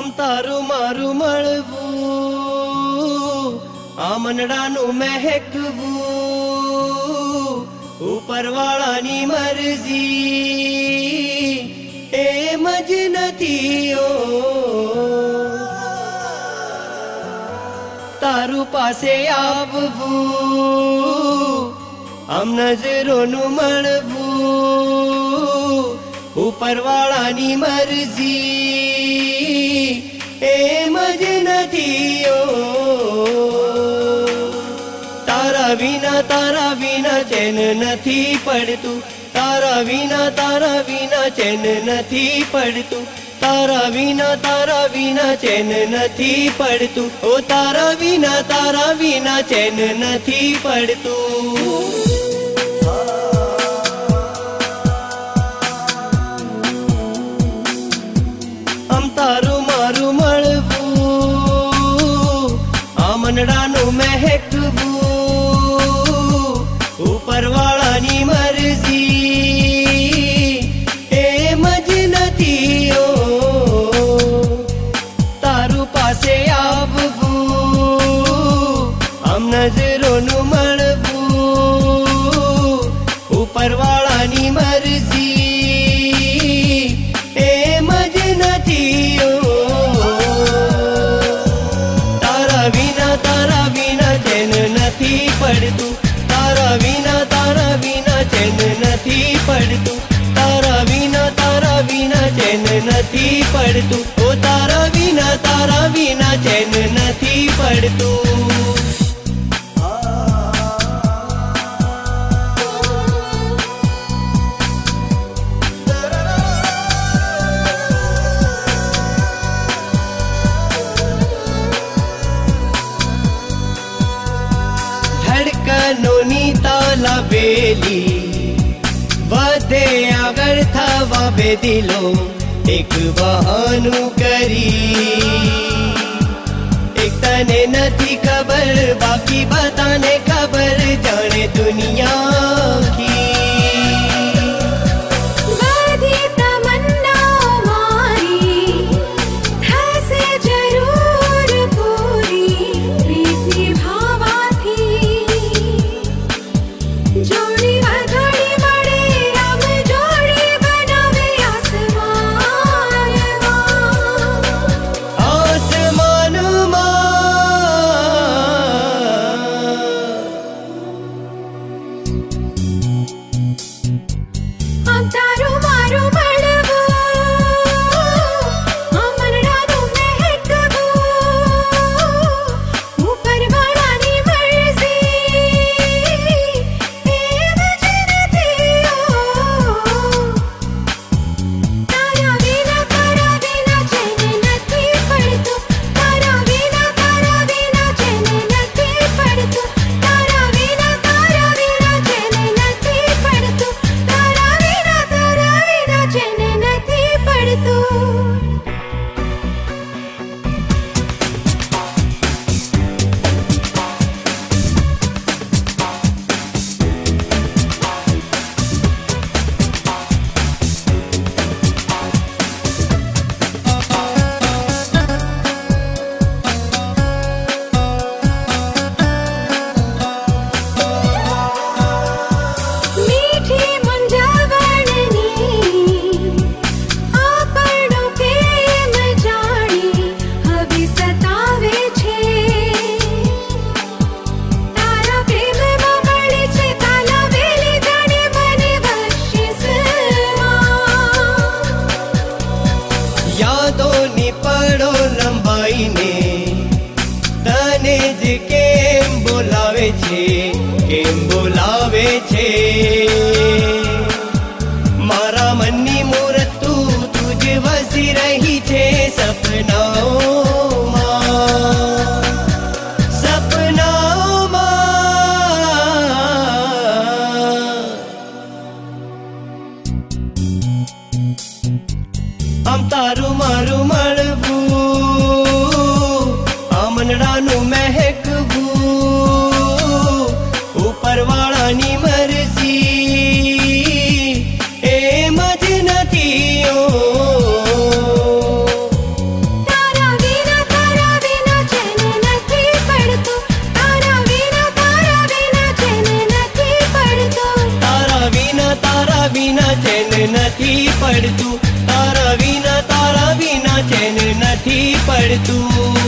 આમ તારું મારું મળવું આમનડાનું મહેકવું ઉપરવાળાની મરજી એમ જ નથી ઓ તારું પાસે આવવું આમ નજરોનું મળવું ઉપરવાળાની મરજી એમ જ નથી તારા વિના તારા વિના ચેન નથી પડતું. તારા વિના તારા વિના ચેન નથી પડતું. તારા વિના તારા વિના ચેન નથી પડતું. ઓ તારા વિના તારા વિના ચેન નથી પડતું. પડતું ઓ તારા વિના તારા વિના ચેન નથી પડતું ધડકનોની તાલાવેલી વધે આગળ થવા બે દિલો एक बहानु करी। एक तने नथी खबर बाकी बताने खबर जाने दुनिया అంటారు మారు itu બોલાવે છે. મારા મનની મૂરત તું તુજ વસી રહી છે સપનાઓમાં સપનાઓમાં. આમ તારું મારું મળવું નથી પડતું તારા વિના તારા વિના ચેન નથી પડતું